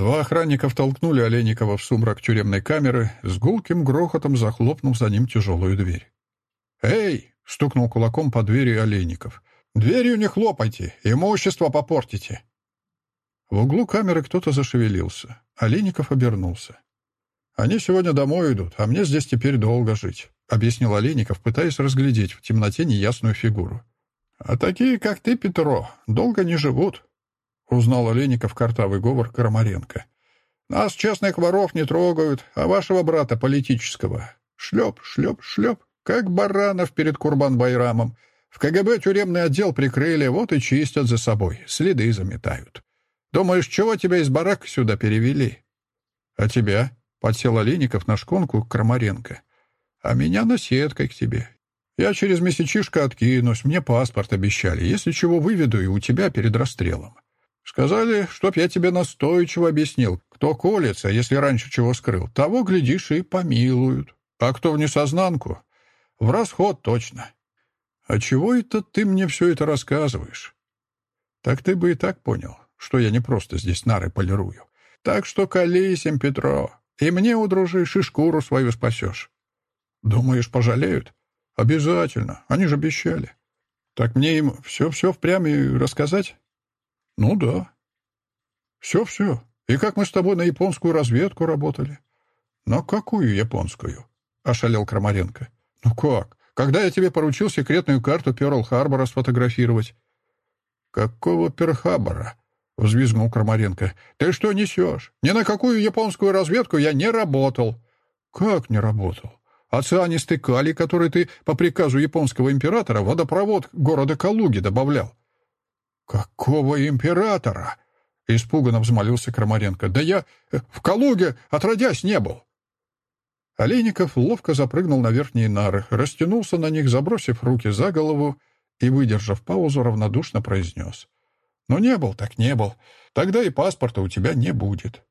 Два охранника втолкнули Олейникова в сумрак тюремной камеры, с гулким грохотом захлопнув за ним тяжелую дверь. «Эй!» — стукнул кулаком по двери Олейников. «Дверью не хлопайте, имущество попортите!» В углу камеры кто-то зашевелился. Олейников обернулся. «Они сегодня домой идут, а мне здесь теперь долго жить», — объяснил Олейников, пытаясь разглядеть в темноте неясную фигуру. «А такие, как ты, Петро, долго не живут», Узнал Олейников картавый говор Карамаренко. «Нас, честных воров, не трогают, а вашего брата политического. Шлеп, шлеп, шлеп, как баранов перед Курбан-Байрамом. В КГБ тюремный отдел прикрыли, вот и чистят за собой, следы заметают. Думаешь, чего тебя из барака сюда перевели?» «А тебя?» — подсел Олейников на шконку Крамаренко. «А меня на сеткой к тебе. Я через месячишко откинусь, мне паспорт обещали, если чего выведу и у тебя перед расстрелом. Сказали, чтоб я тебе настойчиво объяснил, кто колется, если раньше чего скрыл, того, глядишь, и помилуют. А кто в несознанку? В расход точно. А чего это ты мне все это рассказываешь? Так ты бы и так понял, что я не просто здесь нары полирую. Так что колись им, Петро, и мне удружишь, и шкуру свою спасешь. Думаешь, пожалеют? Обязательно, они же обещали. Так мне им все-все впрямь и рассказать? «Ну да». «Все-все. И как мы с тобой на японскую разведку работали?» «На какую японскую?» — ошалел Крамаренко. «Ну как? Когда я тебе поручил секретную карту Пёрл-Харбора сфотографировать?» «Какого Перхабора?» — взвизгнул Крамаренко. «Ты что несешь? Ни на какую японскую разведку я не работал». «Как не работал? Оцианистый калий, который ты по приказу японского императора водопровод города Калуги добавлял. «Какого императора?» — испуганно взмолился Крамаренко. «Да я в Калуге отродясь не был!» Олейников ловко запрыгнул на верхние нары, растянулся на них, забросив руки за голову и, выдержав паузу, равнодушно произнес. «Ну, не был, так не был. Тогда и паспорта у тебя не будет».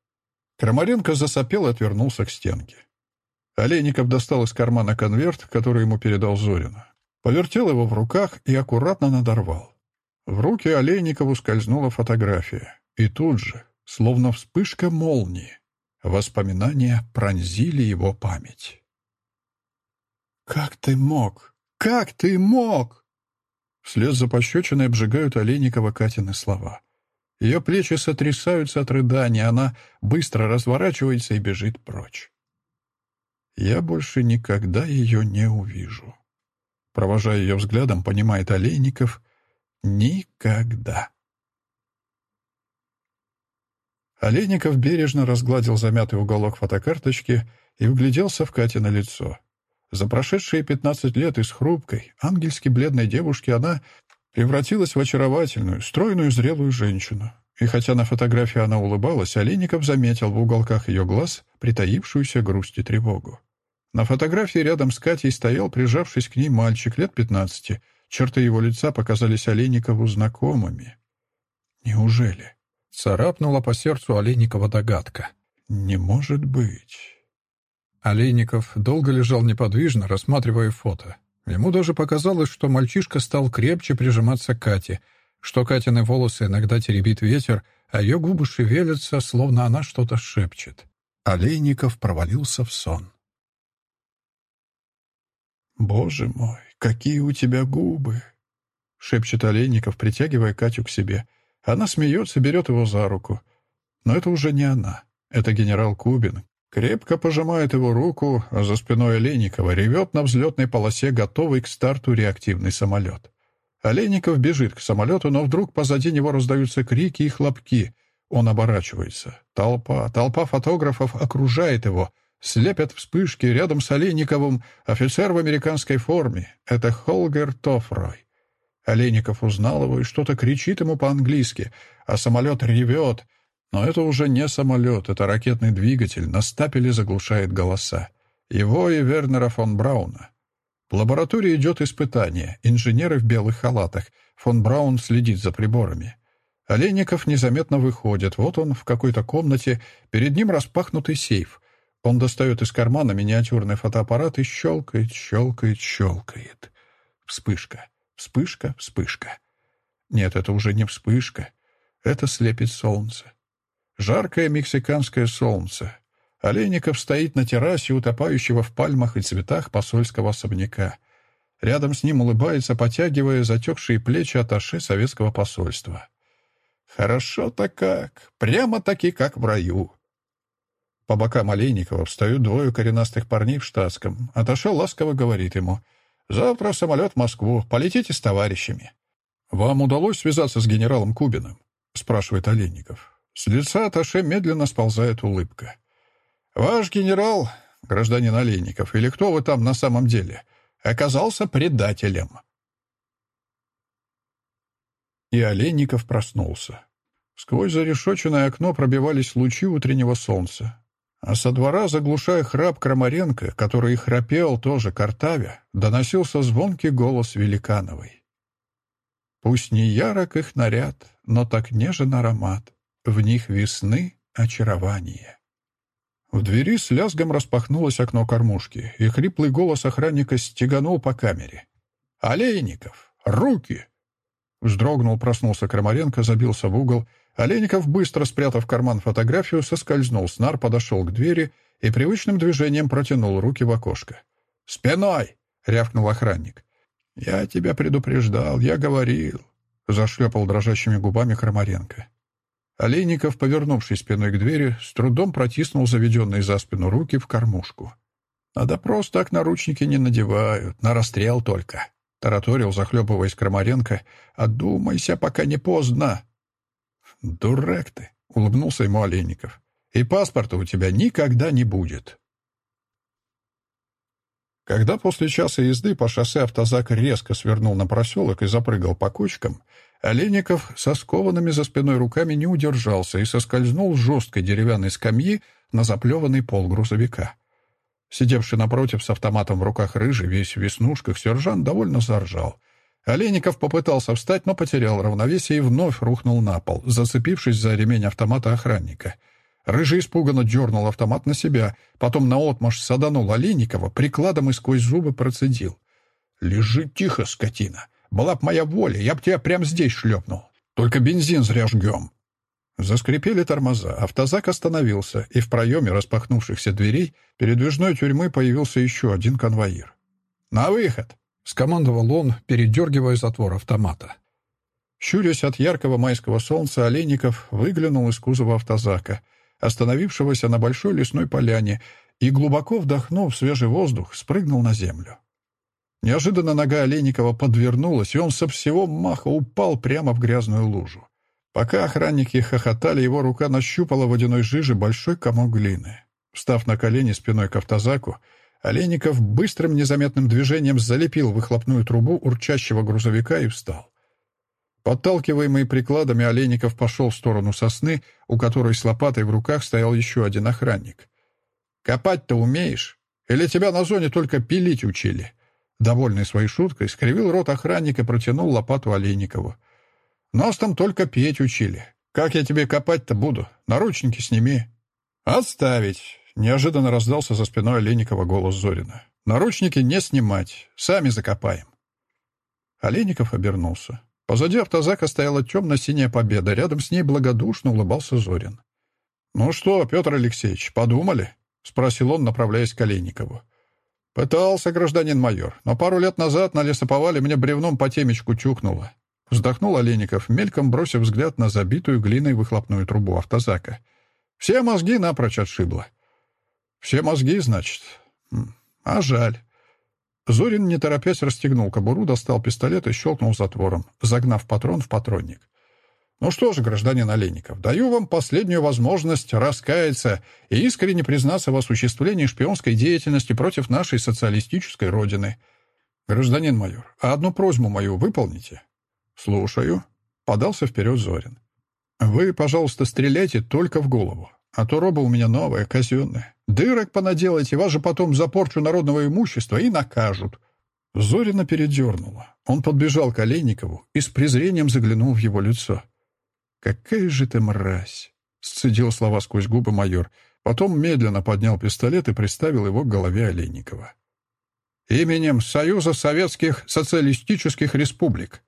Крамаренко засопел и отвернулся к стенке. Олейников достал из кармана конверт, который ему передал Зорин. Повертел его в руках и аккуратно надорвал. В руки Олейникову скользнула фотография. И тут же, словно вспышка молнии, воспоминания пронзили его память. «Как ты мог? Как ты мог?» Вслед за пощечиной обжигают Олейникова Катины слова. Ее плечи сотрясаются от рыдания, она быстро разворачивается и бежит прочь. «Я больше никогда ее не увижу». Провожая ее взглядом, понимает Олейников — Никогда. Олейников бережно разгладил замятый уголок фотокарточки и вгляделся в Кате на лицо. За прошедшие пятнадцать лет из хрупкой, ангельски бледной девушки она превратилась в очаровательную, стройную, зрелую женщину. И хотя на фотографии она улыбалась, Олейников заметил в уголках ее глаз притаившуюся грусть и тревогу. На фотографии рядом с Катей стоял, прижавшись к ней, мальчик лет пятнадцати — Черты его лица показались Олейникову знакомыми. «Неужели?» — царапнула по сердцу Олейникова догадка. «Не может быть». Олейников долго лежал неподвижно, рассматривая фото. Ему даже показалось, что мальчишка стал крепче прижиматься к Кате, что Катины волосы иногда теребит ветер, а ее губы шевелятся, словно она что-то шепчет. Олейников провалился в сон. «Боже мой, какие у тебя губы!» — шепчет Олейников, притягивая Катю к себе. Она смеется, берет его за руку. Но это уже не она. Это генерал Кубин. Крепко пожимает его руку, а за спиной Олейникова ревет на взлетной полосе, готовый к старту реактивный самолет. Олейников бежит к самолету, но вдруг позади него раздаются крики и хлопки. Он оборачивается. Толпа, толпа фотографов окружает его — Слепят вспышки рядом с Олейниковым офицер в американской форме. Это Холгер Тофрой. Олейников узнал его и что-то кричит ему по-английски, а самолет ревет. Но это уже не самолет, это ракетный двигатель, на стапеле заглушает голоса. Его и Вернера фон Брауна. В лаборатории идет испытание. Инженеры в белых халатах. Фон Браун следит за приборами. Олейников незаметно выходит. Вот он в какой-то комнате. Перед ним распахнутый сейф. Он достает из кармана миниатюрный фотоаппарат и щелкает, щелкает, щелкает. Вспышка, вспышка, вспышка. Нет, это уже не вспышка. Это слепит солнце. Жаркое мексиканское солнце. Олейников стоит на террасе, утопающего в пальмах и цветах посольского особняка. Рядом с ним улыбается, потягивая затекшие плечи аташе советского посольства. Хорошо-то как, прямо-таки как в раю. По бокам Олейникова встают двое коренастых парней в штатском. Аташе ласково говорит ему, «Завтра самолет в Москву, полетите с товарищами». «Вам удалось связаться с генералом Кубиным?» — спрашивает Олейников. С лица Аташе медленно сползает улыбка. «Ваш генерал, гражданин Олейников, или кто вы там на самом деле, оказался предателем». И Олейников проснулся. Сквозь зарешоченное окно пробивались лучи утреннего солнца. А со двора, заглушая храп Крамаренко, который храпел тоже картавя, доносился звонкий голос Великановой. «Пусть не ярок их наряд, но так нежен аромат, в них весны очарование». В двери с лязгом распахнулось окно кормушки, и хриплый голос охранника стеганул по камере. «Олейников! Руки!» Вздрогнул, проснулся Крамаренко, забился в угол. Олейников, быстро спрятав в карман фотографию, соскользнул с нар, подошел к двери и привычным движением протянул руки в окошко. «Спиной!» — рявкнул охранник. «Я тебя предупреждал, я говорил», — зашлепал дрожащими губами Крамаренко. Олейников, повернувшись спиной к двери, с трудом протиснул заведенные за спину руки в кормушку. «На допрос так наручники не надевают, на расстрел только», — тараторил, захлебываясь Крамаренко. «Одумайся, пока не поздно». «Дурак ты», — улыбнулся ему Олейников. «И паспорта у тебя никогда не будет». Когда после часа езды по шоссе автозак резко свернул на проселок и запрыгал по кочкам, Олейников со скованными за спиной руками не удержался и соскользнул с жесткой деревянной скамьи на заплеванный пол грузовика. Сидевший напротив с автоматом в руках рыжий, весь в веснушках, сержант довольно заржал. Олейников попытался встать, но потерял равновесие и вновь рухнул на пол, зацепившись за ремень автомата охранника. Рыжий испуганно дернул автомат на себя, потом наотмашь саданул Олейникова, прикладом и сквозь зубы процедил. «Лежи тихо, скотина!» Была б моя воля, я б тебя прямо здесь шлепнул. Только бензин зря жгем». Заскрипели тормоза, автозак остановился, и в проеме распахнувшихся дверей передвижной тюрьмы появился еще один конвоир. «На выход!» — скомандовал он, передергивая затвор автомата. Щурясь от яркого майского солнца, Олейников выглянул из кузова автозака, остановившегося на большой лесной поляне, и, глубоко вдохнув свежий воздух, спрыгнул на землю. Неожиданно нога Олейникова подвернулась, и он со всего маха упал прямо в грязную лужу. Пока охранники хохотали, его рука нащупала водяной жиже большой комок глины. Встав на колени спиной к автозаку, Олейников быстрым незаметным движением залепил выхлопную трубу урчащего грузовика и встал. Подталкиваемый прикладами, Олейников пошел в сторону сосны, у которой с лопатой в руках стоял еще один охранник. «Копать-то умеешь? Или тебя на зоне только пилить учили?» Довольный своей шуткой, скривил рот охранник и протянул лопату Олейникову. «Нас там только петь учили. Как я тебе копать-то буду? Наручники сними». «Отставить!» — неожиданно раздался за спиной Олейникова голос Зорина. «Наручники не снимать. Сами закопаем». Олейников обернулся. Позади автозака стояла темно-синяя победа. Рядом с ней благодушно улыбался Зорин. «Ну что, Петр Алексеевич, подумали?» — спросил он, направляясь к Олейникову. «Пытался, гражданин майор, но пару лет назад на лесоповале мне бревном по темечку чукнуло». Вздохнул Олейников, мельком бросив взгляд на забитую глиной выхлопную трубу автозака. «Все мозги напрочь отшибло». «Все мозги, значит? А жаль». Зорин, не торопясь, расстегнул кобуру, достал пистолет и щелкнул затвором, загнав патрон в патронник. Ну что же, гражданин Олейников, даю вам последнюю возможность раскаяться и искренне признаться в осуществлении шпионской деятельности против нашей социалистической родины. Гражданин майор, а одну просьбу мою выполните? Слушаю. Подался вперед Зорин. Вы, пожалуйста, стреляйте только в голову. А то роба у меня новая, казенная. Дырок понаделайте, вас же потом за порчу народного имущества и накажут. Зорина передернула. Он подбежал к Олейникову и с презрением заглянул в его лицо. «Какая же ты мразь!» — сцедил слова сквозь губы майор. Потом медленно поднял пистолет и приставил его к голове Олейникова. «Именем Союза Советских Социалистических Республик».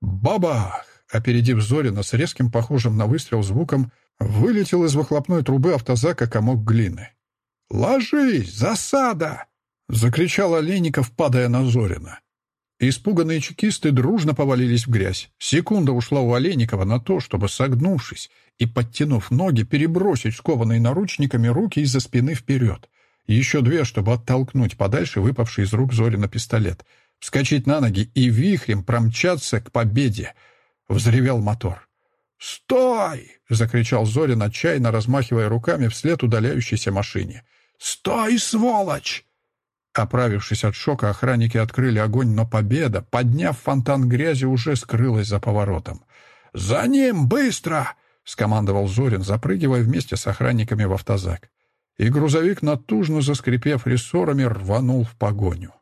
Бабах! опередив Зорина с резким, похожим на выстрел звуком, вылетел из выхлопной трубы автозака комок глины. «Ложись! Засада!» — закричал Олейников, падая на Зорина. Испуганные чекисты дружно повалились в грязь. Секунда ушла у Олейникова на то, чтобы, согнувшись и подтянув ноги, перебросить скованные наручниками руки из-за спины вперед. Еще две, чтобы оттолкнуть подальше выпавший из рук Зорина пистолет, вскочить на ноги и вихрем промчаться к победе. Взревел мотор. «Стой!» — закричал Зорин, отчаянно размахивая руками вслед удаляющейся машине. «Стой, сволочь!» Оправившись от шока, охранники открыли огонь, но победа, подняв фонтан грязи, уже скрылась за поворотом. «За ним! Быстро!» — скомандовал Зорин, запрыгивая вместе с охранниками в автозак. И грузовик, натужно заскрипев рессорами, рванул в погоню.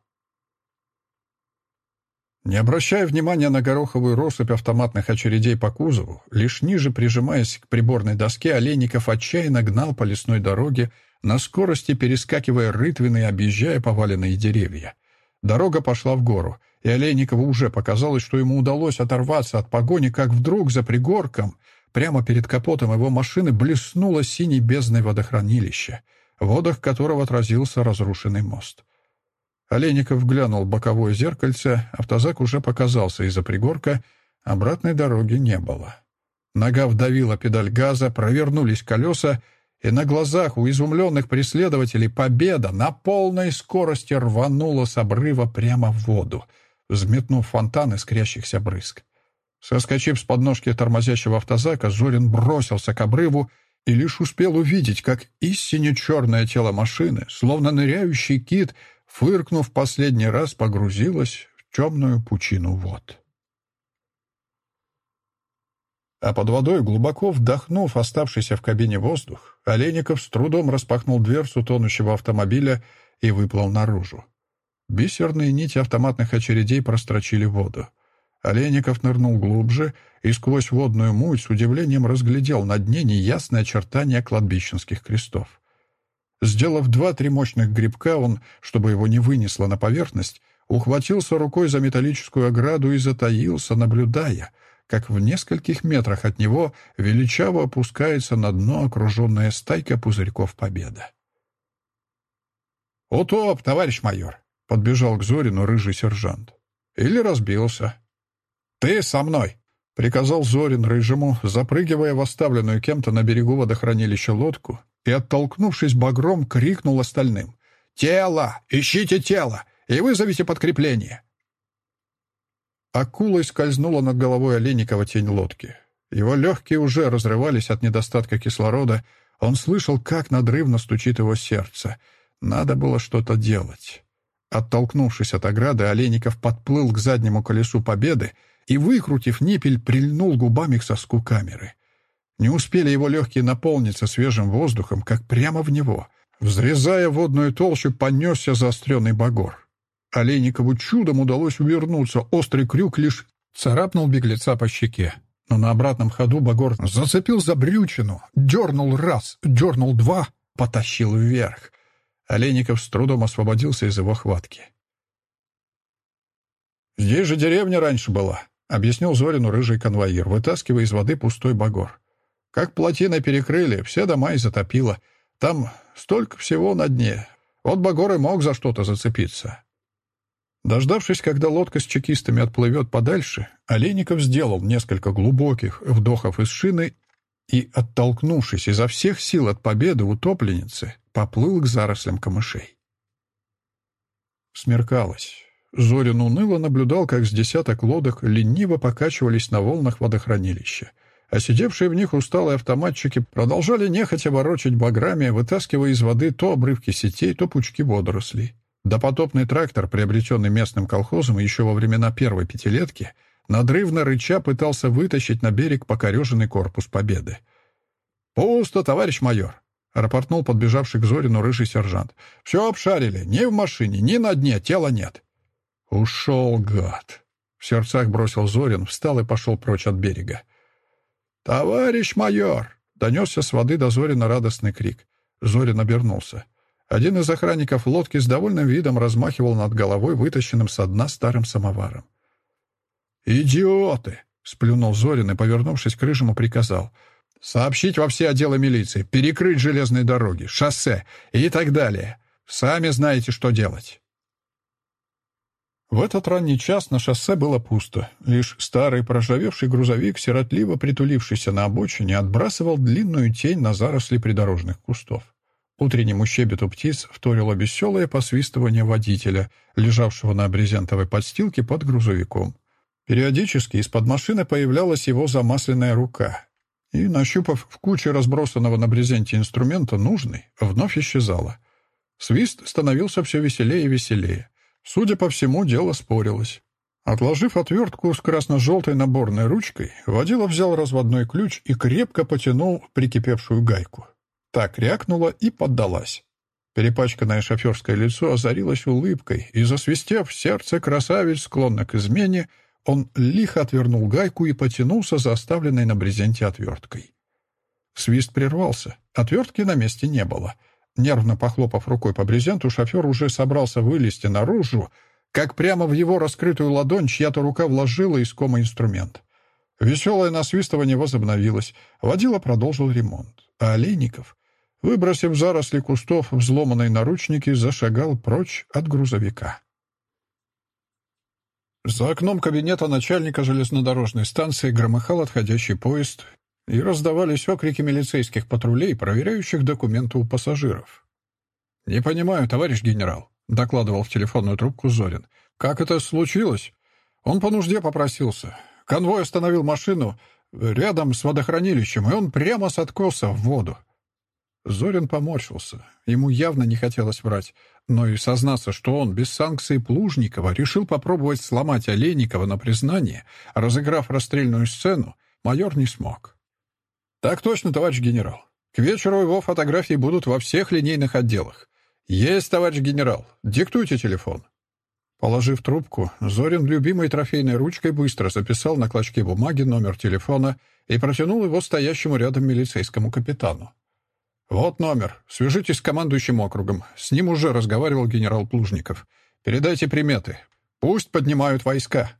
Не обращая внимания на гороховую россыпь автоматных очередей по кузову, лишь ниже прижимаясь к приборной доске, Олейников отчаянно гнал по лесной дороге, на скорости перескакивая рытвины и объезжая поваленные деревья. Дорога пошла в гору, и Олейникову уже показалось, что ему удалось оторваться от погони, как вдруг за пригорком, прямо перед капотом его машины, блеснуло синей бездной водохранилище, в водах которого отразился разрушенный мост. Олейников глянул в боковое зеркальце, автозак уже показался из-за пригорка, обратной дороги не было. Нога вдавила педаль газа, провернулись колеса, и на глазах у изумленных преследователей победа на полной скорости рванула с обрыва прямо в воду, взметнув фонтан искрящихся брызг. Соскочив с подножки тормозящего автозака, Зорин бросился к обрыву и лишь успел увидеть, как истинно черное тело машины, словно ныряющий кит, фыркнув последний раз, погрузилось в темную пучину вод. А под водой, глубоко вдохнув оставшийся в кабине воздух, Олейников с трудом распахнул дверцу тонущего автомобиля и выплыл наружу. Бисерные нити автоматных очередей прострочили воду. Олейников нырнул глубже и сквозь водную муть с удивлением разглядел на дне неясные очертания кладбищенских крестов. Сделав два-три мощных грибка, он, чтобы его не вынесло на поверхность, ухватился рукой за металлическую ограду и затаился, наблюдая — как в нескольких метрах от него величаво опускается на дно окруженная стайка пузырьков победа. «Утоп, товарищ майор!» — подбежал к Зорину рыжий сержант. «Или разбился». «Ты со мной!» — приказал Зорин рыжему, запрыгивая в оставленную кем-то на берегу водохранилища лодку и, оттолкнувшись багром, крикнул остальным. «Тело! Ищите тело! И вызовите подкрепление!» Акулой скользнула над головой Олейникова тень лодки. Его легкие уже разрывались от недостатка кислорода. Он слышал, как надрывно стучит его сердце. Надо было что-то делать. Оттолкнувшись от ограды, Олейников подплыл к заднему колесу Победы и, выкрутив ниппель, прильнул губами к соску камеры. Не успели его легкие наполниться свежим воздухом, как прямо в него, взрезая водную толщу, понесся заостренный багор. Олейникову чудом удалось увернуться, острый крюк лишь царапнул беглеца по щеке. Но на обратном ходу Багор зацепил за брючину, дернул раз, дернул два, потащил вверх. Олейников с трудом освободился из его хватки. «Здесь же деревня раньше была», — объяснил Зорину рыжий конвоир, вытаскивая из воды пустой багор. «Как плотиной перекрыли, все дома и затопило. Там столько всего на дне. Вот багор и мог за что-то зацепиться. Дождавшись, когда лодка с чекистами отплывет подальше, Олейников сделал несколько глубоких вдохов из шины и, оттолкнувшись изо всех сил от победы утопленницы, поплыл к зарослям камышей. Смеркалось. Зорин уныло наблюдал, как с десяток лодок лениво покачивались на волнах водохранилища, а сидевшие в них усталые автоматчики продолжали нехотя ворочать баграми, вытаскивая из воды то обрывки сетей, то пучки водорослей. Допотопный трактор, приобретенный местным колхозом еще во времена первой пятилетки, надрывно рыча пытался вытащить на берег покореженный корпус Победы. «Пусто, товарищ майор!» — рапортнул подбежавший к Зорину рыжий сержант. «Все обшарили. Ни в машине, ни на дне. Тела нет». «Ушел, гад!» — в сердцах бросил Зорин, встал и пошел прочь от берега. «Товарищ майор!» — донесся с воды до Зорина радостный крик. Зорин обернулся. Один из охранников лодки с довольным видом размахивал над головой вытащенным со дна старым самоваром. «Идиоты!» — Сплюнул Зорин и, повернувшись к Рыжему, приказал. «Сообщить во все отделы милиции, перекрыть железные дороги, шоссе и так далее. Сами знаете, что делать». В этот ранний час на шоссе было пусто. Лишь старый проржавевший грузовик, сиротливо притулившийся на обочине, отбрасывал длинную тень на заросли придорожных кустов. Утреннему щебету птиц вторило веселое посвистывание водителя, лежавшего на брезентовой подстилке под грузовиком. Периодически из-под машины появлялась его замасленная рука. И, нащупав в куче разбросанного на брезенте инструмента нужный, вновь исчезала. Свист становился все веселее и веселее. Судя по всему, дело спорилось. Отложив отвертку с красно-желтой наборной ручкой, водила взял разводной ключ и крепко потянул прикипевшую гайку. Так рякнула и поддалась. Перепачканное шоферское лицо озарилось улыбкой, и, засвистев сердце красавец, склонно к измене, он лихо отвернул гайку и потянулся за оставленной на брезенте отверткой. Свист прервался. Отвертки на месте не было. Нервно похлопав рукой по брезенту, шофер уже собрался вылезти наружу, как прямо в его раскрытую ладонь чья-то рука вложила искомый инструмент. Веселое насвистывание возобновилось. Водила продолжил ремонт. А Олейников, выбросив заросли кустов взломанные наручники, зашагал прочь от грузовика. За окном кабинета начальника железнодорожной станции громыхал отходящий поезд, и раздавались окрики милицейских патрулей, проверяющих документы у пассажиров. «Не понимаю, товарищ генерал», — докладывал в телефонную трубку Зорин. «Как это случилось?» Он по нужде попросился. Конвой остановил машину рядом с водохранилищем, и он прямо с откоса в воду. Зорин поморщился. Ему явно не хотелось врать, но и сознаться, что он без санкций Плужникова решил попробовать сломать Олейникова на признание, разыграв расстрельную сцену, майор не смог. «Так точно, товарищ генерал. К вечеру его фотографии будут во всех линейных отделах. Есть, товарищ генерал. Диктуйте телефон». Положив трубку, Зорин любимой трофейной ручкой быстро записал на клочке бумаги номер телефона и протянул его стоящему рядом милицейскому капитану. «Вот номер. Свяжитесь с командующим округом. С ним уже разговаривал генерал Плужников. Передайте приметы. Пусть поднимают войска».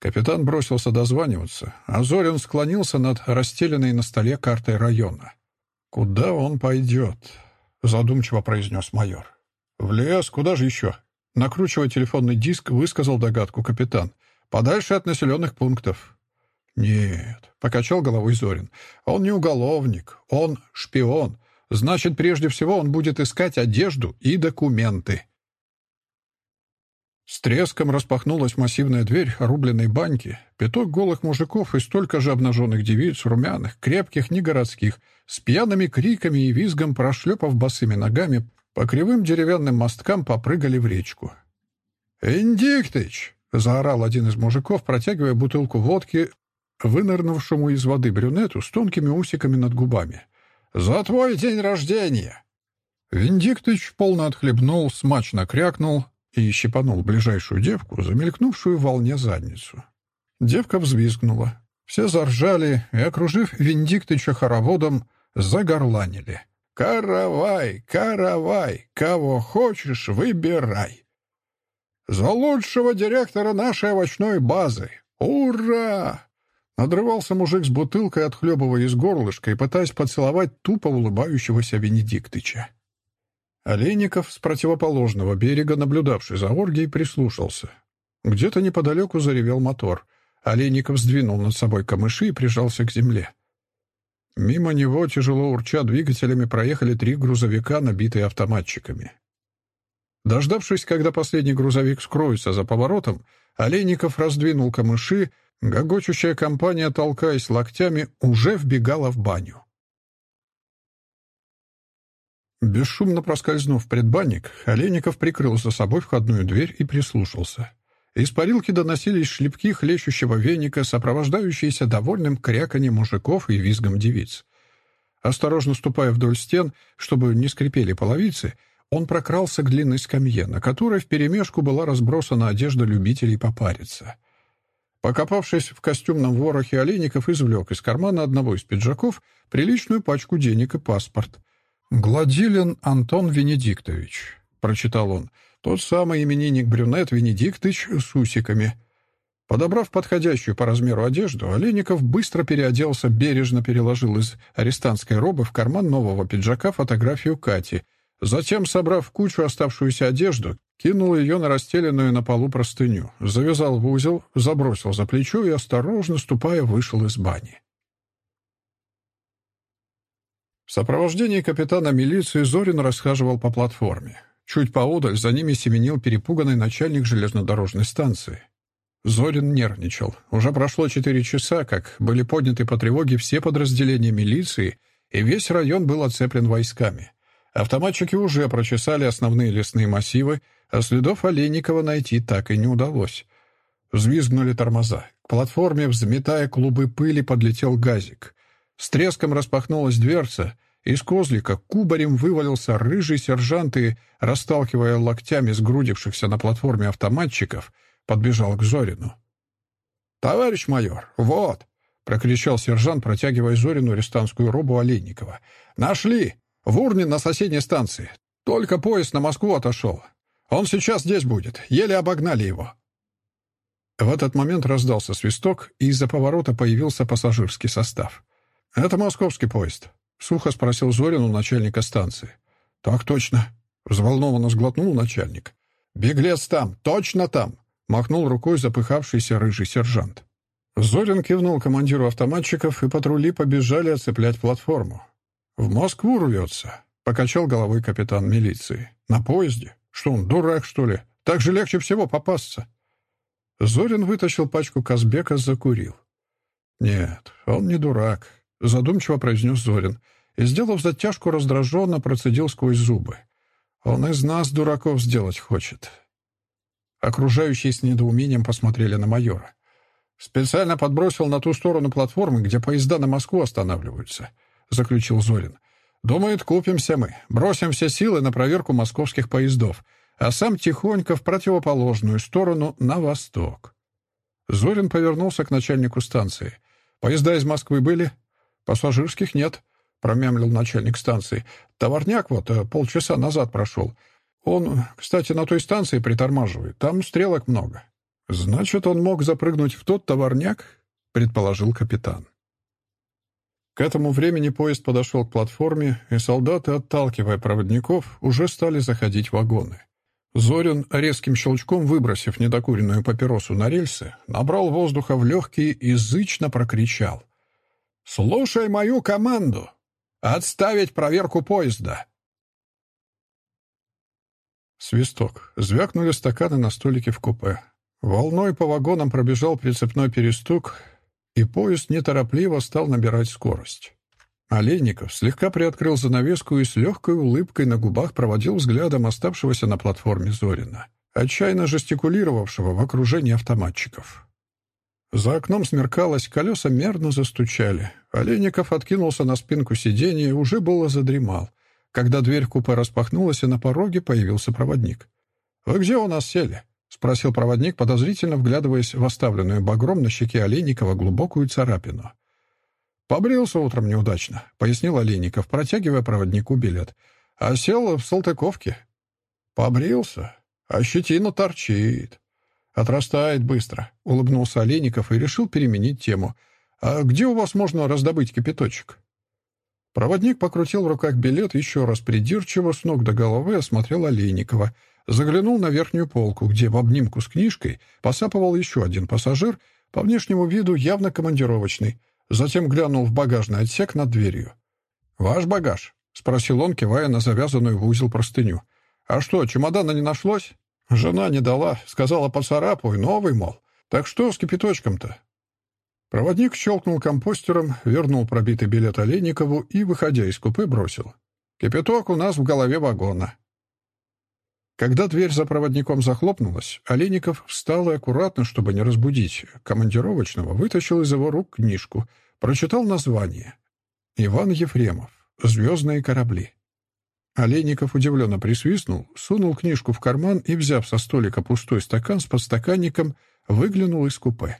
Капитан бросился дозваниваться, а Зорин склонился над расстеленной на столе картой района. «Куда он пойдет?» — задумчиво произнес майор. «В лес. Куда же еще?» Накручивая телефонный диск, высказал догадку капитан. «Подальше от населенных пунктов». «Нет», — покачал головой Зорин. «Он не уголовник, он шпион. Значит, прежде всего он будет искать одежду и документы. С треском распахнулась массивная дверь рубленной баньки. Пяток голых мужиков и столько же обнаженных девиц, румяных, крепких, не городских, с пьяными криками и визгом, прошлепав босыми ногами, по кривым деревянным мосткам попрыгали в речку. «Индиктыч!» — заорал один из мужиков, протягивая бутылку водки вынырнувшему из воды брюнету с тонкими усиками над губами. «За твой день рождения!» Виндиктыч полно отхлебнул, смачно крякнул и щипанул ближайшую девку, замелькнувшую в волне задницу. Девка взвизгнула. Все заржали и, окружив Виндиктыча хороводом, загорланили. «Каравай, каравай, кого хочешь, выбирай!» «За лучшего директора нашей овощной базы! Ура!» Надрывался мужик с бутылкой, отхлебывая из горлышка и пытаясь поцеловать тупо улыбающегося Венедиктыча. Олейников с противоположного берега, наблюдавший за оргией, прислушался. Где-то неподалеку заревел мотор. Олейников сдвинул над собой камыши и прижался к земле. Мимо него, тяжело урча двигателями, проехали три грузовика, набитые автоматчиками. Дождавшись, когда последний грузовик скроется за поворотом, Олейников раздвинул камыши, Гогочущая компания, толкаясь локтями, уже вбегала в баню. Бесшумно проскользнув в предбанник, Олейников прикрыл за собой входную дверь и прислушался. Из парилки доносились шлепки хлещущего веника, сопровождающиеся довольным кряканьем мужиков и визгом девиц. Осторожно ступая вдоль стен, чтобы не скрипели половицы, он прокрался к длинной скамье, на которой вперемешку была разбросана одежда любителей попариться — Покопавшись в костюмном ворохе Олейников извлек из кармана одного из пиджаков приличную пачку денег и паспорт. «Гладилин Антон Венедиктович», — прочитал он. «Тот самый именинник-брюнет Венедиктович с усиками». Подобрав подходящую по размеру одежду, Олейников быстро переоделся, бережно переложил из арестантской робы в карман нового пиджака фотографию Кати. Затем, собрав кучу оставшуюся одежду, кинул ее на расстеленную на полу простыню, завязал в узел, забросил за плечо и, осторожно ступая, вышел из бани. В сопровождении капитана милиции Зорин расхаживал по платформе. Чуть поодаль за ними семенил перепуганный начальник железнодорожной станции. Зорин нервничал. Уже прошло четыре часа, как были подняты по тревоге все подразделения милиции, и весь район был оцеплен войсками. Автоматчики уже прочесали основные лесные массивы, а следов Олейникова найти так и не удалось. Взвизгнули тормоза. К платформе, взметая клубы пыли, подлетел газик. С треском распахнулась дверца. Из козлика кубарем вывалился рыжий сержант и, расталкивая локтями сгрудившихся на платформе автоматчиков, подбежал к Зорину. «Товарищ майор, вот!» — прокричал сержант, протягивая Зорину арестантскую робу Олейникова. «Нашли! В урне на соседней станции. Только поезд на Москву отошел. Он сейчас здесь будет. Еле обогнали его». В этот момент раздался свисток, и из-за поворота появился пассажирский состав. «Это московский поезд», — сухо спросил Зорин у начальника станции. «Так точно», — взволнованно сглотнул начальник. «Беглец там, точно там», — махнул рукой запыхавшийся рыжий сержант. Зорин кивнул командиру автоматчиков, и патрули побежали оцеплять платформу. «В Москву рвется», — покачал головой капитан милиции. «На поезде? Что он, дурак, что ли? Так же легче всего попасться». Зорин вытащил пачку Казбека, закурил. «Нет, он не дурак», — задумчиво произнес Зорин и, сделав затяжку, раздраженно процедил сквозь зубы. «Он из нас дураков сделать хочет». Окружающие с недоумением посмотрели на майора. «Специально подбросил на ту сторону платформы, где поезда на Москву останавливаются», — заключил Зорин. «Думает, купимся мы, бросим все силы на проверку московских поездов, а сам тихонько в противоположную сторону, на восток». Зорин повернулся к начальнику станции. «Поезда из Москвы были?» «Пассажирских нет», — промямлил начальник станции. «Товарняк вот э, полчаса назад прошел. Он, кстати, на той станции притормаживает. Там стрелок много. Значит, он мог запрыгнуть в тот товарняк, предположил капитан. К этому времени поезд подошел к платформе, и солдаты, отталкивая проводников, уже стали заходить в вагоны. Зорин, резким щелчком выбросив недокуренную папиросу на рельсы, набрал воздуха в легкие и зычно прокричал. «Слушай мою команду! Отставить проверку поезда! Свисток. Звякнули стаканы на столике в купе. Волной по вагонам пробежал прицепной перестук, и поезд неторопливо стал набирать скорость. Олейников слегка приоткрыл занавеску и с легкой улыбкой на губах проводил взглядом оставшегося на платформе Зорина, отчаянно жестикулировавшего в окружении автоматчиков. За окном смеркалось, колеса мерно застучали. Олейников откинулся на спинку сиденья и уже было задремал когда дверь купе распахнулась, и на пороге появился проводник. «Вы где у нас сели?» — спросил проводник, подозрительно вглядываясь в оставленную багром на щеке Олейникова глубокую царапину. «Побрился утром неудачно», — пояснил Олейников, протягивая проводнику билет. «А сел в Салтыковке». «Побрился? А щетина торчит». «Отрастает быстро», — улыбнулся Олейников и решил переменить тему. «А где у вас можно раздобыть кипяточек?» Проводник покрутил в руках билет, еще раз придирчиво, с ног до головы осмотрел Олейникова, заглянул на верхнюю полку, где в обнимку с книжкой посапывал еще один пассажир, по внешнему виду явно командировочный, затем глянул в багажный отсек над дверью. «Ваш багаж?» — спросил он, кивая на завязанную в узел простыню. «А что, чемодана не нашлось?» «Жена не дала, сказала, поцарапаю, новый, мол. Так что с кипяточком-то?» Проводник щелкнул компостером, вернул пробитый билет Олейникову и, выходя из купе, бросил. «Кипяток у нас в голове вагона». Когда дверь за проводником захлопнулась, Олейников встал и аккуратно, чтобы не разбудить командировочного, вытащил из его рук книжку, прочитал название. «Иван Ефремов. Звездные корабли». Олейников удивленно присвистнул, сунул книжку в карман и, взяв со столика пустой стакан с подстаканником, выглянул из купе.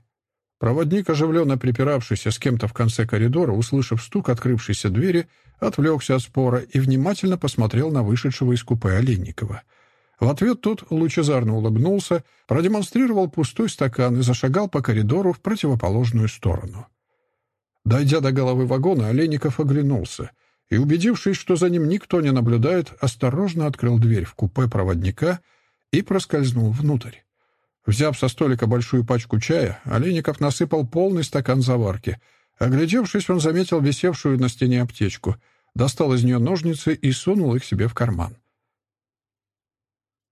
Проводник, оживленно припиравшийся с кем-то в конце коридора, услышав стук открывшейся двери, отвлекся от спора и внимательно посмотрел на вышедшего из купе Олейникова. В ответ тот лучезарно улыбнулся, продемонстрировал пустой стакан и зашагал по коридору в противоположную сторону. Дойдя до головы вагона, Олейников оглянулся и, убедившись, что за ним никто не наблюдает, осторожно открыл дверь в купе проводника и проскользнул внутрь. Взяв со столика большую пачку чая, Олейников насыпал полный стакан заварки. Оглядевшись, он заметил висевшую на стене аптечку, достал из нее ножницы и сунул их себе в карман.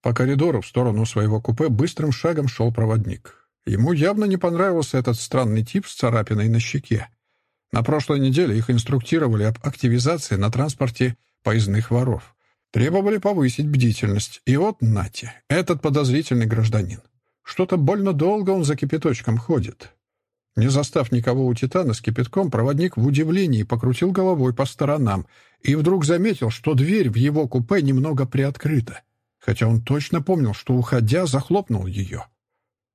По коридору в сторону своего купе быстрым шагом шел проводник. Ему явно не понравился этот странный тип с царапиной на щеке. На прошлой неделе их инструктировали об активизации на транспорте поездных воров. Требовали повысить бдительность. И вот, нате, этот подозрительный гражданин. Что-то больно долго он за кипяточком ходит. Не застав никого у Титана с кипятком, проводник в удивлении покрутил головой по сторонам и вдруг заметил, что дверь в его купе немного приоткрыта, хотя он точно помнил, что, уходя, захлопнул ее.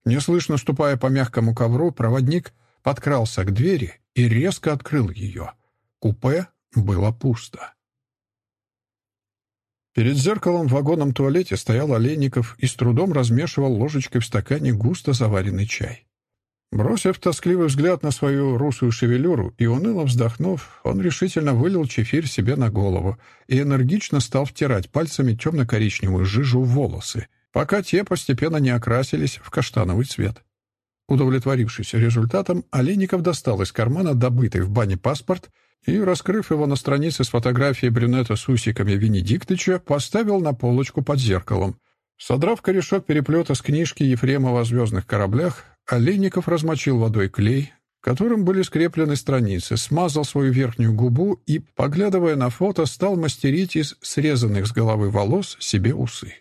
Неслышно ступая по мягкому ковру, проводник подкрался к двери и резко открыл ее. Купе было пусто. Перед зеркалом в вагонном туалете стоял Олейников и с трудом размешивал ложечкой в стакане густо заваренный чай. Бросив тоскливый взгляд на свою русую шевелюру и уныло вздохнув, он решительно вылил чефирь себе на голову и энергично стал втирать пальцами темно-коричневую жижу в волосы, пока те постепенно не окрасились в каштановый цвет. Удовлетворившись результатом, Олейников достал из кармана добытый в бане паспорт и, раскрыв его на странице с фотографией брюнета с усиками Венедиктыча, поставил на полочку под зеркалом. Содрав корешок переплета с книжки Ефремова о звездных кораблях, Олейников размочил водой клей, которым были скреплены страницы, смазал свою верхнюю губу и, поглядывая на фото, стал мастерить из срезанных с головы волос себе усы.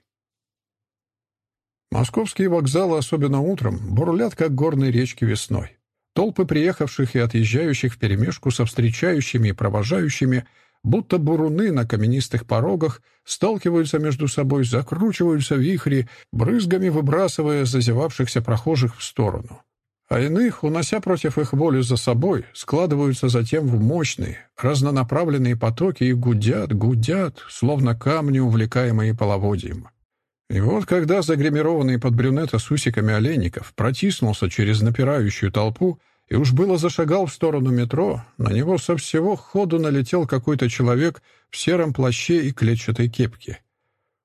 Московские вокзалы, особенно утром, бурлят, как горные речки весной. Толпы приехавших и отъезжающих вперемешку со встречающими и провожающими, будто буруны на каменистых порогах, сталкиваются между собой, закручиваются вихри, брызгами выбрасывая зазевавшихся прохожих в сторону. А иных, унося против их воли за собой, складываются затем в мощные, разнонаправленные потоки и гудят, гудят, словно камни, увлекаемые половодьем. И вот когда загримированный под брюнета с усиками олейников протиснулся через напирающую толпу и уж было зашагал в сторону метро, на него со всего ходу налетел какой-то человек в сером плаще и клетчатой кепке.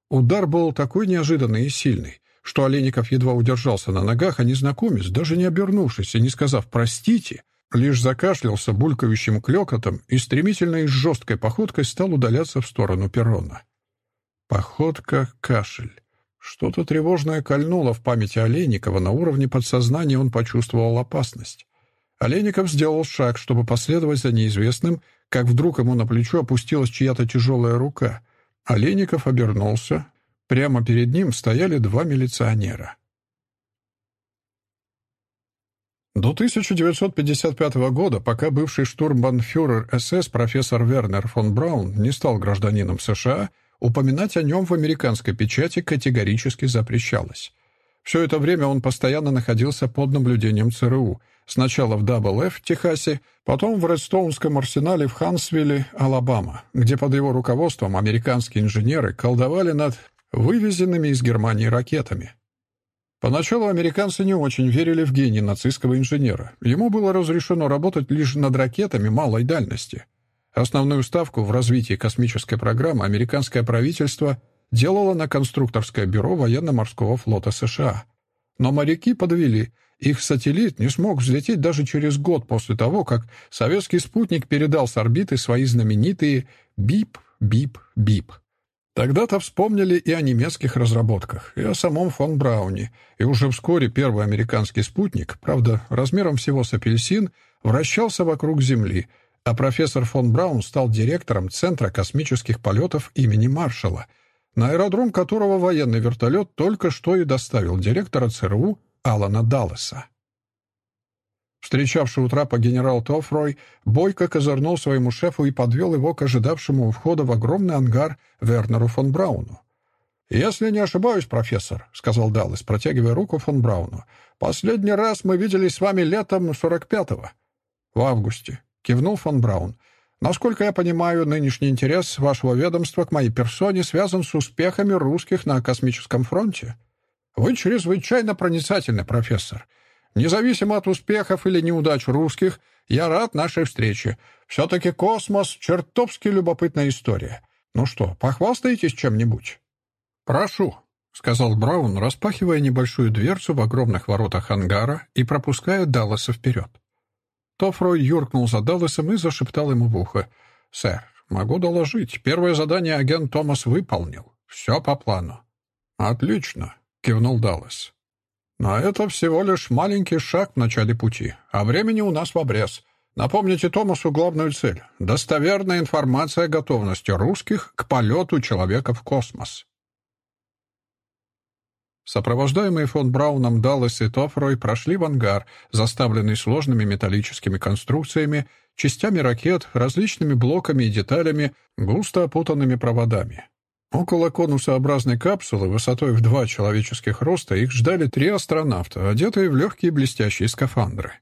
Удар был такой неожиданный и сильный, что Олейников едва удержался на ногах, а незнакомец, даже не обернувшись и не сказав «простите», лишь закашлялся булькающим клёкотом и стремительной и жесткой походкой стал удаляться в сторону перрона. Походка, кашель. Что-то тревожное кольнуло в памяти Олейникова, на уровне подсознания он почувствовал опасность. Олейников сделал шаг, чтобы последовать за неизвестным, как вдруг ему на плечо опустилась чья-то тяжелая рука. Олейников обернулся. Прямо перед ним стояли два милиционера. До 1955 года, пока бывший штурмбанфюрер СС профессор Вернер фон Браун не стал гражданином США, Упоминать о нем в американской печати категорически запрещалось. Все это время он постоянно находился под наблюдением ЦРУ. Сначала в Дабл-Ф в Техасе, потом в Редстоунском арсенале в Хантсвилле, Алабама, где под его руководством американские инженеры колдовали над вывезенными из Германии ракетами. Поначалу американцы не очень верили в гений нацистского инженера. Ему было разрешено работать лишь над ракетами малой дальности. Основную ставку в развитии космической программы американское правительство делало на конструкторское бюро военно-морского флота США. Но моряки подвели. Их сателлит не смог взлететь даже через год после того, как советский спутник передал с орбиты свои знаменитые «бип, бип, бип». Тогда-то вспомнили и о немецких разработках, и о самом фон Брауне, и уже вскоре первый американский спутник, правда, размером всего с апельсин, вращался вокруг Земли — а профессор фон Браун стал директором Центра космических полетов имени Маршалла, на аэродром которого военный вертолет только что и доставил директора ЦРУ Алана Даллеса. Встречавший у трапа генерал Тофрой бойко козырнул своему шефу и подвел его к ожидавшему входа в огромный ангар Вернеру фон Брауну. «Если не ошибаюсь, профессор», — сказал Даллес, протягивая руку фон Брауну, «последний раз мы виделись с вами летом 45-го». «В августе», кивнул фон Браун. Насколько я понимаю, нынешний интерес вашего ведомства к моей персоне связан с успехами русских на космическом фронте. Вы чрезвычайно проницательный, профессор. Независимо от успехов или неудач русских, я рад нашей встрече. Все-таки космос — чертовски любопытная история. Ну что, похвастаетесь чем-нибудь? Прошу, — сказал Браун, распахивая небольшую дверцу в огромных воротах ангара и пропуская Далласа вперед. Тофрой юркнул за Далласом и зашептал ему в ухо. «Сэр, могу доложить. Первое задание агент Томас выполнил. Все по плану». «Отлично», — кивнул Даллас. «Но это всего лишь маленький шаг в начале пути, а времени у нас в обрез. Напомните Томасу главную цель — достоверная информация о готовности русских к полету человека в космос». Сопровождаемые фон Брауном Даллас и Тофрой прошли в ангар, заставленный сложными металлическими конструкциями, частями ракет, различными блоками и деталями, густо опутанными проводами. Около конусообразной капсулы высотой в два человеческих роста их ждали три астронавта, одетые в легкие блестящие скафандры.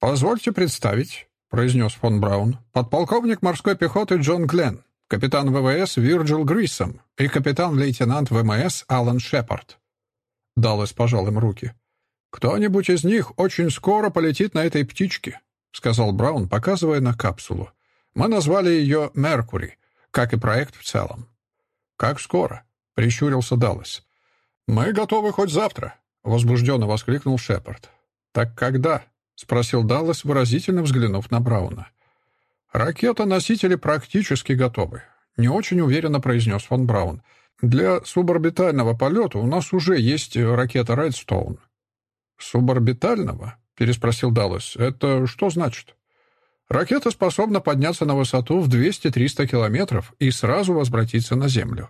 «Позвольте представить», — произнес фон Браун, «подполковник морской пехоты Джон Гленн, капитан ВВС Вирджил Грисом и капитан-лейтенант ВМС Алан Шепард. Даллас пожал им руки. «Кто-нибудь из них очень скоро полетит на этой птичке», — сказал Браун, показывая на капсулу. «Мы назвали ее «Меркури», как и проект в целом». «Как скоро?» — прищурился Даллас. «Мы готовы хоть завтра», — возбужденно воскликнул Шепард. «Так когда?» — спросил Даллас, выразительно взглянув на Брауна. «Ракета-носители практически готовы», — не очень уверенно произнес фон Браун. «Для суборбитального полета у нас уже есть ракета «Редстоун». «Суборбитального?» — переспросил Даллас. «Это что значит?» «Ракета способна подняться на высоту в 200-300 километров и сразу возвратиться на Землю.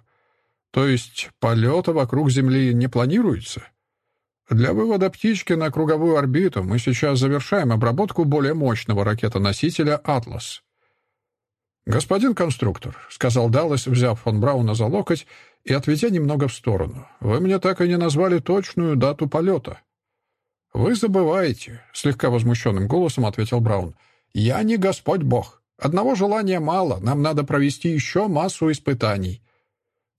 То есть полета вокруг Земли не планируется?» Для вывода птички на круговую орбиту мы сейчас завершаем обработку более мощного ракетоносителя «Атлас». «Господин конструктор», — сказал Даллас, взяв фон Брауна за локоть и отведя немного в сторону, — «вы мне так и не назвали точную дату полета». «Вы забываете», — слегка возмущенным голосом ответил Браун. «Я не Господь Бог. Одного желания мало, нам надо провести еще массу испытаний».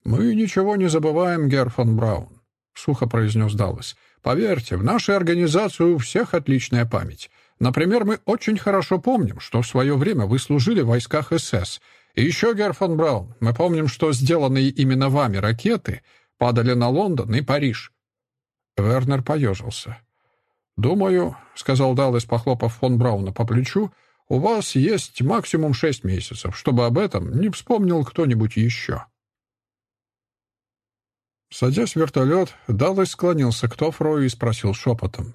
«Мы ничего не забываем, Герр фон Браун», — сухо произнес Даллас. «Поверьте, в нашей организации у всех отличная память. Например, мы очень хорошо помним, что в свое время вы служили в войсках СС. И еще, Герр фон Браун, мы помним, что сделанные именно вами ракеты падали на Лондон и Париж». Вернер поежился. «Думаю», — сказал Даллес, похлопав фон Брауна по плечу, «у вас есть максимум шесть месяцев, чтобы об этом не вспомнил кто-нибудь еще». Садясь в вертолет, Даллес склонился к Тофрою и спросил шепотом.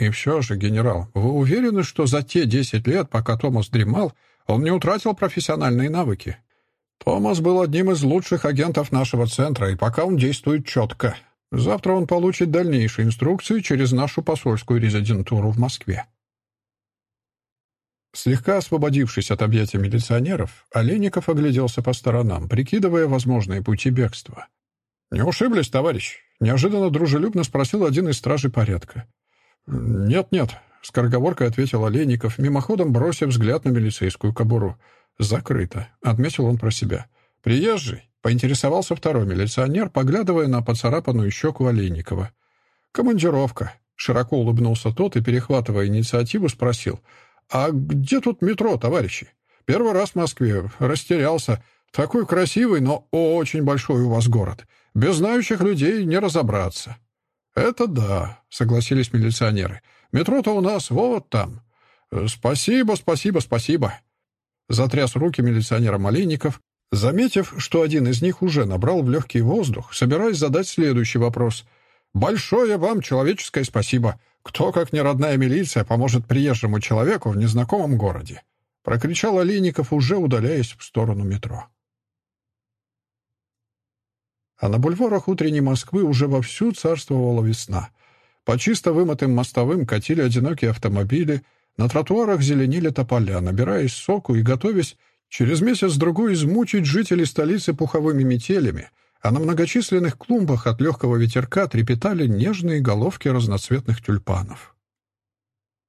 «И все же, генерал, вы уверены, что за те десять лет, пока Томас дремал, он не утратил профессиональные навыки?» «Томас был одним из лучших агентов нашего центра, и пока он действует четко. Завтра он получит дальнейшие инструкции через нашу посольскую резидентуру в Москве». Слегка освободившись от объятия милиционеров, Олейников огляделся по сторонам, прикидывая возможные пути бегства. «Не ушиблись, товарищ?» — неожиданно дружелюбно спросил один из стражей порядка. «Нет-нет», — скороговоркой ответил Олейников, мимоходом бросив взгляд на милицейскую кобуру. «Закрыто», — отметил он про себя. «Приезжий», — поинтересовался второй милиционер, поглядывая на поцарапанную щеку Олейникова. «Командировка», — широко улыбнулся тот и, перехватывая инициативу, спросил. «А где тут метро, товарищи? Первый раз в Москве. Растерялся. Такой красивый, но очень большой у вас город. Без знающих людей не разобраться». «Это да», — согласились милиционеры. «Метро-то у нас вот там». «Спасибо, спасибо, спасибо», — затряс руки милиционера Малейников, заметив, что один из них уже набрал в легкий воздух, собираясь задать следующий вопрос. «Большое вам человеческое спасибо. Кто, как не родная милиция, поможет приезжему человеку в незнакомом городе?» — прокричал Олейников, уже удаляясь в сторону метро. А на бульварах утренней Москвы уже вовсю царствовала весна. По чисто вымытым мостовым катили одинокие автомобили, на тротуарах зеленели тополя, набираясь соку и готовясь через месяц-другой измучить жителей столицы пуховыми метелями, а на многочисленных клумбах от легкого ветерка трепетали нежные головки разноцветных тюльпанов.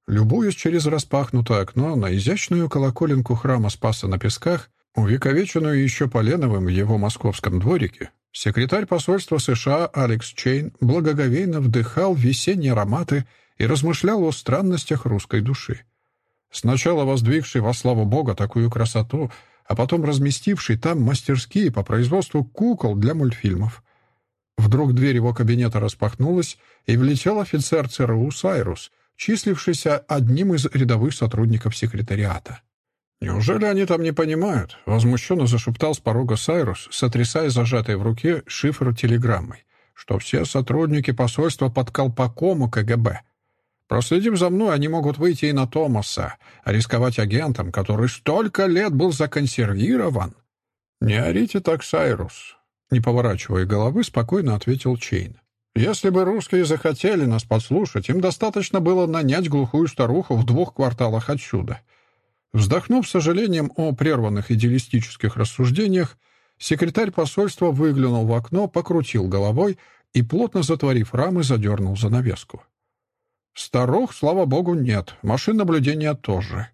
любуясь через распахнутое окно на изящную колоколенку храма Спаса на Песках, увековеченную еще Поленовым в его московском дворике, секретарь посольства США Алекс Чейн благоговейно вдыхал весенние ароматы и размышлял о странностях русской души. Сначала воздвигший во славу Бога такую красоту, а потом разместивший там мастерские по производству кукол для мультфильмов. Вдруг дверь его кабинета распахнулась, и влетел офицер ЦРУ Сайрус, числившийся одним из рядовых сотрудников секретариата. «Неужели они там не понимают?» — возмущенно зашептал с порога Сайрус, сотрясая зажатой в руке шифртелеграммой, что все сотрудники посольства под колпаком у КГБ. Проследив за мной, они могут выйти и на Томаса, а рисковать агентом, который столько лет был законсервирован. «Не орите так, Сайрус», — не поворачивая головы, спокойно ответил Чейн. «Если бы русские захотели нас подслушать, им достаточно было нанять глухую старуху в двух кварталах отсюда». Вздохнув с сожалением о прерванных идеалистических рассуждениях, секретарь посольства выглянул в окно, покрутил головой и, плотно затворив рамы, задернул занавеску. «Старух, слава богу, нет. Машин наблюдения тоже».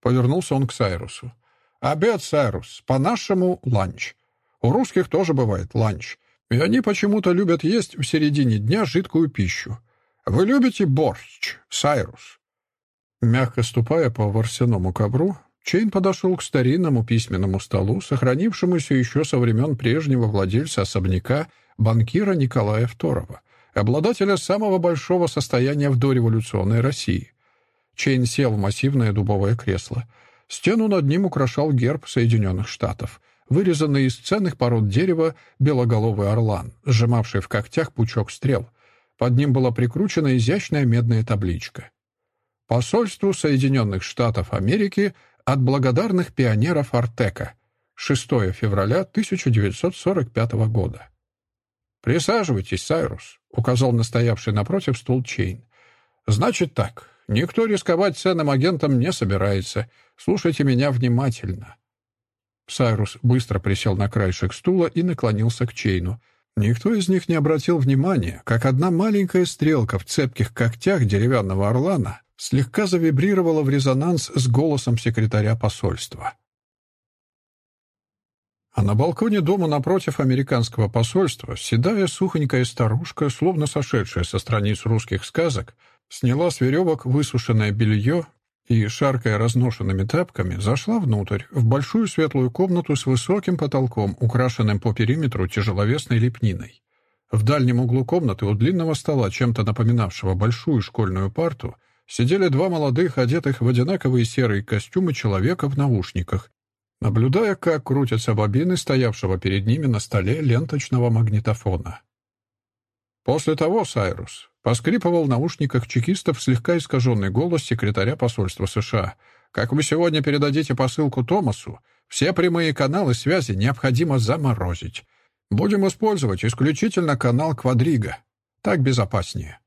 Повернулся он к Сайрусу. «Обед, Сайрус. По-нашему, ланч. У русских тоже бывает ланч. И они почему-то любят есть в середине дня жидкую пищу. Вы любите борщ, Сайрус?» Мягко ступая по ворсяному ковру, Чейн подошел к старинному письменному столу, сохранившемуся еще со времен прежнего владельца особняка банкира Николая II, обладателя самого большого состояния в дореволюционной России. Чейн сел в массивное дубовое кресло. Стену над ним украшал герб Соединенных Штатов, вырезанный из ценных пород дерева белоголовый орлан, сжимавший в когтях пучок стрел. Под ним была прикручена изящная медная табличка. Посольству Соединенных Штатов Америки от благодарных пионеров Артека. 6 февраля 1945 года. «Присаживайтесь, Сайрус», — указал на стоявший напротив стул Чейн. «Значит так. Никто рисковать ценным агентом не собирается. Слушайте меня внимательно». Сайрус быстро присел на краешек стула и наклонился к Чейну. Никто из них не обратил внимания, как одна маленькая стрелка в цепких когтях деревянного орлана слегка завибрировала в резонанс с голосом секретаря посольства. А на балконе дома напротив американского посольства седая сухонькая старушка, словно сошедшая со страниц русских сказок, сняла с веревок высушенное белье и, шаркая разношенными тапками, зашла внутрь, в большую светлую комнату с высоким потолком, украшенным по периметру тяжеловесной лепниной. В дальнем углу комнаты у длинного стола, чем-то напоминавшего большую школьную парту, сидели два молодых, одетых в одинаковые серые костюмы человека в наушниках наблюдая, как крутятся бобины стоявшего перед ними на столе ленточного магнитофона. После того Сайрус поскрипывал в наушниках чекистов слегка искаженный голос секретаря посольства США. «Как вы сегодня передадите посылку Томасу, все прямые каналы связи необходимо заморозить. Будем использовать исключительно канал Квадрига. Так безопаснее».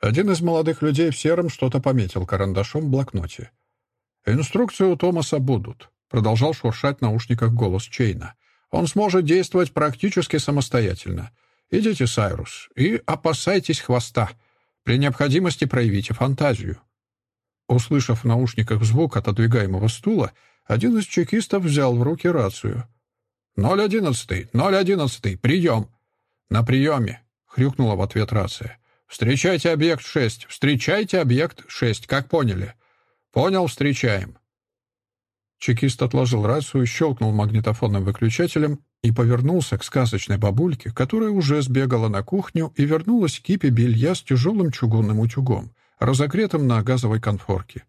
Один из молодых людей в сером что-то пометил карандашом в блокноте. «Инструкции у Томаса будут. Продолжал шуршать в наушниках голос Чейна. «Он сможет действовать практически самостоятельно. Идите, Сайрус, и опасайтесь хвоста. При необходимости проявите фантазию». Услышав в наушниках звук отодвигаемого стула, один из чекистов взял в руки рацию. «Ноль одиннадцатый! Ноль одиннадцатый! Прием!» «На приеме!» — хрюкнула в ответ рация. «Встречайте объект шесть! Встречайте объект шесть! Как поняли?» «Понял, встречаем!» Чекист отложил рацию, щелкнул магнитофонным выключателем и повернулся к сказочной бабульке, которая уже сбегала на кухню и вернулась к кипе белья с тяжелым чугунным утюгом, разогретым на газовой конфорке.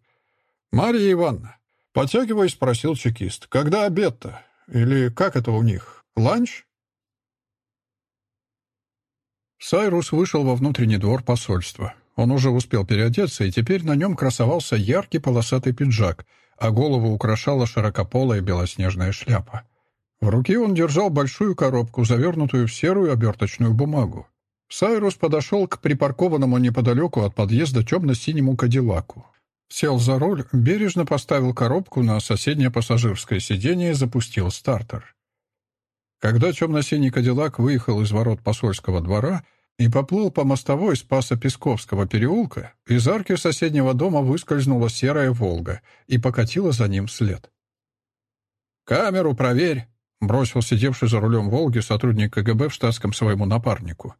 «Марья Ивановна», — потягиваясь, спросил чекист, — «когда обед-то? Или как это у них? Ланч?» Сайрус вышел во внутренний двор посольства. Он уже успел переодеться, и теперь на нем красовался яркий полосатый пиджак — а голову украшала широкополая белоснежная шляпа. В руке он держал большую коробку, завернутую в серую оберточную бумагу. Сайрус подошел к припаркованному неподалеку от подъезда темно-синему кадиллаку. Сел за руль, бережно поставил коробку на соседнее пассажирское сиденье и запустил стартер. Когда темно-синий кадиллак выехал из ворот посольского двора, и поплыл по мостовой Спаса-Песковского переулка, из арки соседнего дома выскользнула серая «Волга» и покатила за ним след. «Камеру проверь!» — бросил сидевший за рулем «Волги» сотрудник КГБ в штатском своему напарнику.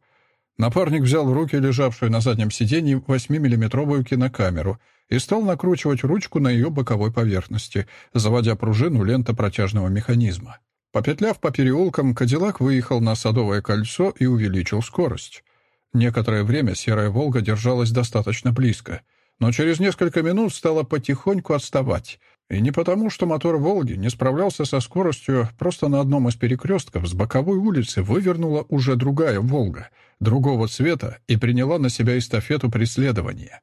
Напарник взял в руки лежавшую на заднем сиденье 8-миллиметровую кинокамеру и стал накручивать ручку на ее боковой поверхности, заводя пружину лентопротяжного механизма. Попетляв по переулкам, Кадиллак выехал на Садовое кольцо и увеличил скорость. Некоторое время серая «Волга» держалась достаточно близко, но через несколько минут стала потихоньку отставать. И не потому, что мотор «Волги» не справлялся со скоростью, просто на одном из перекрестков с боковой улицы вывернула уже другая «Волга», другого цвета, и приняла на себя эстафету преследования.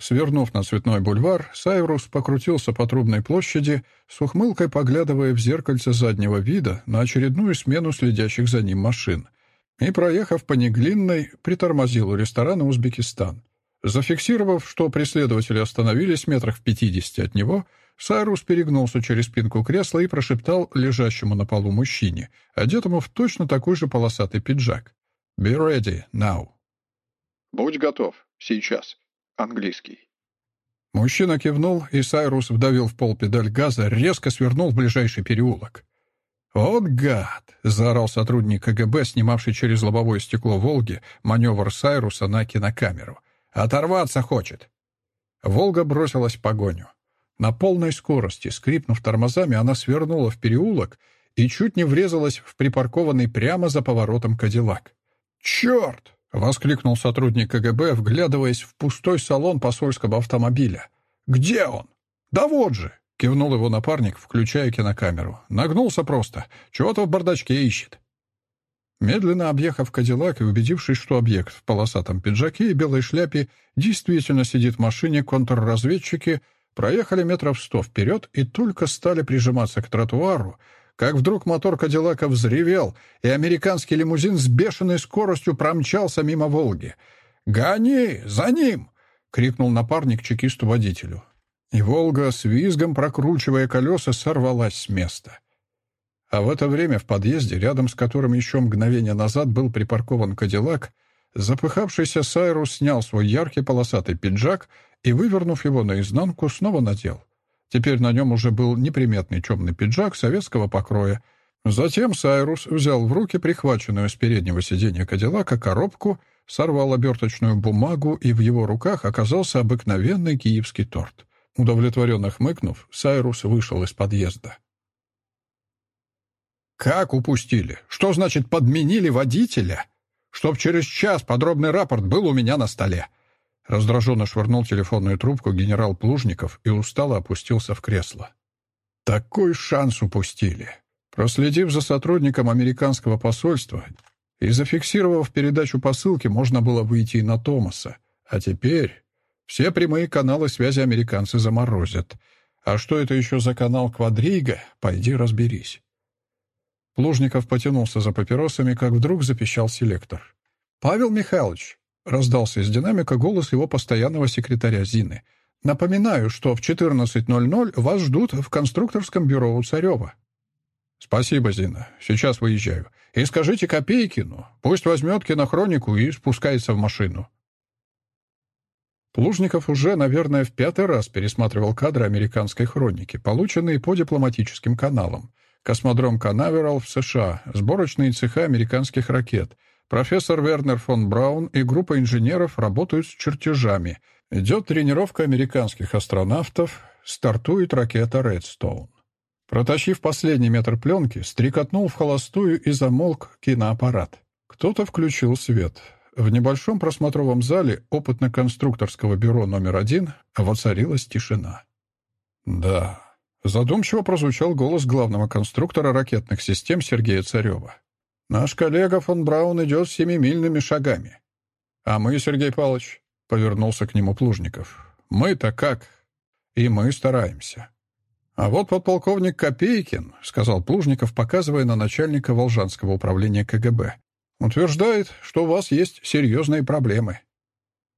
Свернув на Цветной бульвар, Сайрус покрутился по Трубной площади, с ухмылкой поглядывая в зеркальце заднего вида на очередную смену следящих за ним машин — и, проехав по Неглинной, притормозил у ресторана «Узбекистан». Зафиксировав, что преследователи остановились метрах в пятидесяти от него, Сайрус перегнулся через спинку кресла и прошептал лежащему на полу мужчине, одетому в точно такой же полосатый пиджак. «Be ready now». «Будь готов. Сейчас». Английский. Мужчина кивнул, и Сайрус вдавил в пол педаль газа, резко свернул в ближайший переулок. «Вот гад!» — заорал сотрудник КГБ, снимавший через лобовое стекло «Волги» маневр Сайруса на кинокамеру. «Оторваться хочет!» «Волга» бросилась в погоню. На полной скорости, скрипнув тормозами, она свернула в переулок и чуть не врезалась в припаркованный прямо за поворотом Кадиллак. «Черт!» — воскликнул сотрудник КГБ, вглядываясь в пустой салон посольского автомобиля. «Где он?» «Да вот же!» Кивнул его напарник, включая кинокамеру. Нагнулся просто. Чего-то в бардачке ищет. Медленно объехав Кадиллак и убедившись, что объект в полосатом пиджаке и белой шляпе действительно сидит в машине, контрразведчики проехали метров сто вперед и только стали прижиматься к тротуару, как вдруг мотор Кадиллака взревел, и американский лимузин с бешеной скоростью промчался мимо «Волги». «Гони! За ним!» — крикнул напарник чекисту-водителю. И «Волга» с визгом, прокручивая колеса, сорвалась с места. А в это время в подъезде, рядом с которым еще мгновение назад был припаркован «Кадиллак», запыхавшийся Сайрус снял свой яркий полосатый пиджак и, вывернув его наизнанку, снова надел. Теперь на нем уже был неприметный темный пиджак советского покроя. Затем Сайрус взял в руки прихваченную с переднего сиденья Кадиллака коробку, сорвал оберточную бумагу, и в его руках оказался обыкновенный киевский торт. Удовлетворенно хмыкнув, Сайрус вышел из подъезда. «Как упустили? Что значит подменили водителя? Чтоб через час подробный рапорт был у меня на столе». Раздраженно швырнул телефонную трубку генерал Плужников и устало опустился в кресло. «Такой шанс упустили». Проследив за сотрудником американского посольства и зафиксировав передачу посылки, можно было выйти и на Томаса. А теперь все прямые каналы связи американцы заморозят. А что это еще за канал Квадрига? Пойди разберись. Плужников потянулся за папиросами, как вдруг запищал селектор. «Павел Михайлович!» — раздался из динамика голос его постоянного секретаря Зины. «Напоминаю, что в 14.00 вас ждут в конструкторском бюро у Царева». «Спасибо, Зина. Сейчас выезжаю. И скажите Копейкину, пусть возьмет кинохронику и спускается в машину». Плужников уже, наверное, в пятый раз пересматривал кадры американской хроники, полученные по дипломатическим каналам. Космодром Канаверал в США, сборочные цеха американских ракет. Профессор Вернер фон Браун и группа инженеров работают с чертежами. Идет тренировка американских астронавтов. Стартует ракета «Редстоун». Протащив последний метр пленки, стрекотнул в холостую и замолк киноаппарат. Кто-то включил свет. В небольшом просмотровом зале опытно-конструкторского бюро номер один воцарилась тишина. «Да», — задумчиво прозвучал голос главного конструктора ракетных систем Сергея Царева. «Наш коллега фон Браун идет семимильными шагами». «А мы, Сергей Павлович», — повернулся к нему Плужников, — «мы-то как?» «И мы стараемся». «А вот подполковник Копейкин», — сказал Плужников, показывая на начальника Волжанского управления КГБ. Утверждает, что у вас есть серьезные проблемы.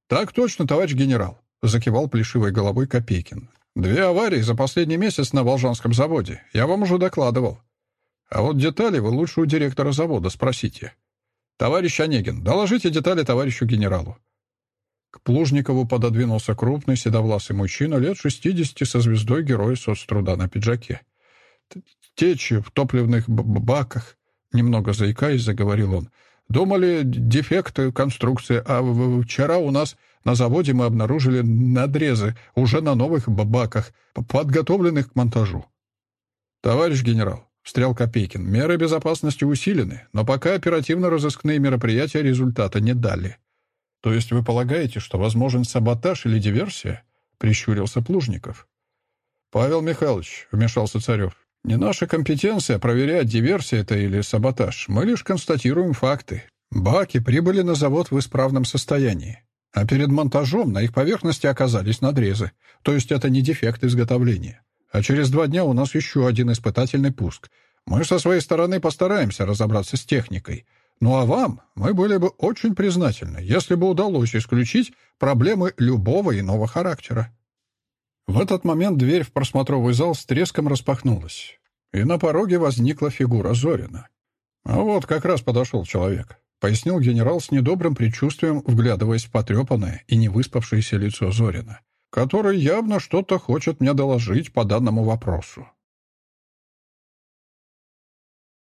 Так точно, товарищ генерал, закивал плешивой головой Копейкин. Две аварии за последний месяц на Волжанском заводе. Я вам уже докладывал. А вот детали вы лучше у директора завода спросите. «Товарищ Онегин, доложите детали товарищу генералу». К Плужникову пододвинулся крупный седовласый мужчина лет шестидесяти со звездой героя соцтруда на пиджаке. «Течи в топливных баках», — немного заикаясь, заговорил он. «Думали, дефекты конструкции, а вчера у нас на заводе мы обнаружили надрезы уже на новых баках, подготовленных к монтажу». «Товарищ генерал», — встрял Копейкин, — «меры безопасности усилены, но пока оперативно-розыскные мероприятия результата не дали». «То есть вы полагаете, что возможен саботаж или диверсия?» — прищурился Плужников. «Павел Михайлович», — вмешался Царев, — «не наша компетенция проверять, диверсия это или саботаж. Мы лишь констатируем факты. Баки прибыли на завод в исправном состоянии. А перед монтажом на их поверхности оказались надрезы. То есть это не дефект изготовления. А через два дня у нас еще один испытательный пуск. Мы со своей стороны постараемся разобраться с техникой. Ну а вам мы были бы очень признательны, если бы удалось исключить проблемы любого иного характера. В этот момент дверь в просмотровый зал с треском распахнулась, и на пороге возникла фигура Зорина. «А вот как раз подошел человек», — пояснил генерал с недобрым предчувствием, вглядываясь в потрепанное и невыспавшееся лицо Зорина, который явно что-то хочет мне доложить по данному вопросу.